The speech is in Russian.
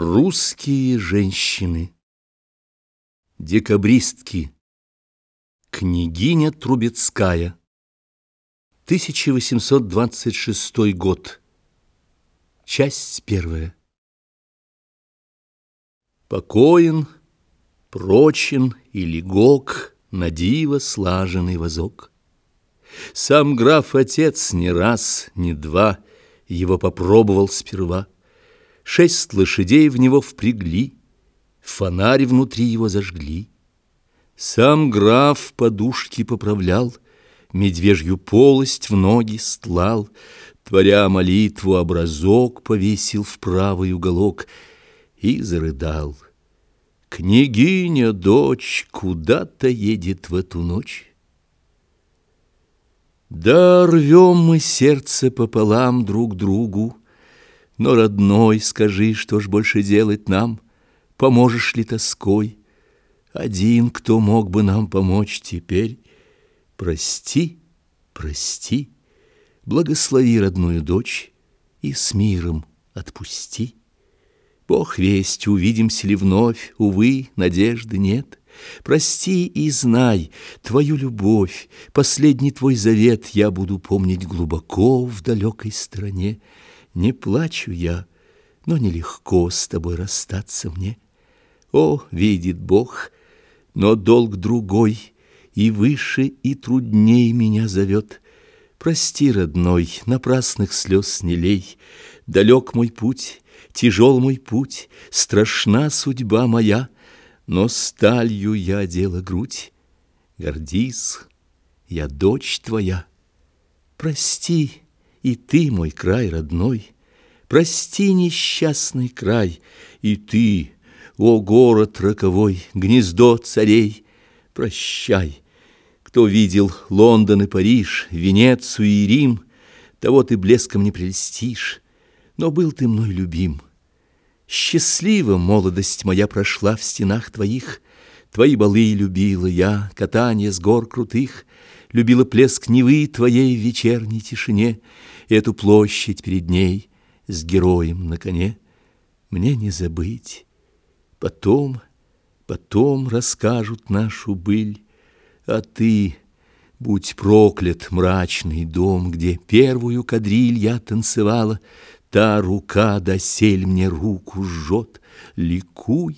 Русские женщины. Декабристки. Княгиня Трубецкая. 1826 год. Часть первая. Покоен, прочен и легок На диво слаженный возок. Сам граф-отец не раз, не два Его попробовал сперва — Шесть лошадей в него впрягли, Фонарь внутри его зажгли. Сам граф подушки поправлял, Медвежью полость в ноги стлал, Творя молитву, образок Повесил в правый уголок И зарыдал. Княгиня, дочь, Куда-то едет в эту ночь. Да рвем мы сердце пополам друг другу, но, родной, скажи, что ж больше делать нам? Поможешь ли тоской? Один, кто мог бы нам помочь теперь. Прости, прости, благослови родную дочь и с миром отпусти. Бог весть, увидимся ли вновь, увы, надежды нет. Прости и знай, твою любовь, последний твой завет я буду помнить глубоко в далекой стране. Не плачу я, но нелегко с тобой расстаться мне. О, видит Бог, но долг другой, и выше, и трудней меня зовет. Прости, родной, напрасных слез не лей, Далек мой путь, тяжел мой путь, Страшна судьба моя, Но сталью я одела грудь. Гордись, я дочь твоя. Прости, и ты, мой край родной, Прости, несчастный край, И ты, о город роковой, Гнездо царей, прощай. Кто видел Лондон и Париж, Венецию и Рим, Того ты блеском не прельстишь, Но был ты мной любим. Счастливо молодость моя прошла в стенах твоих, Твои балы любила я, катание с гор крутых, Любила плеск Невы твоей в вечерней тишине, Эту площадь перед ней с героем на коне. Мне не забыть. Потом, потом расскажут нашу быль, А ты, будь проклят, мрачный дом, Где первую кадриль я танцевала, Та рука досель мне руку жжет, ликуй.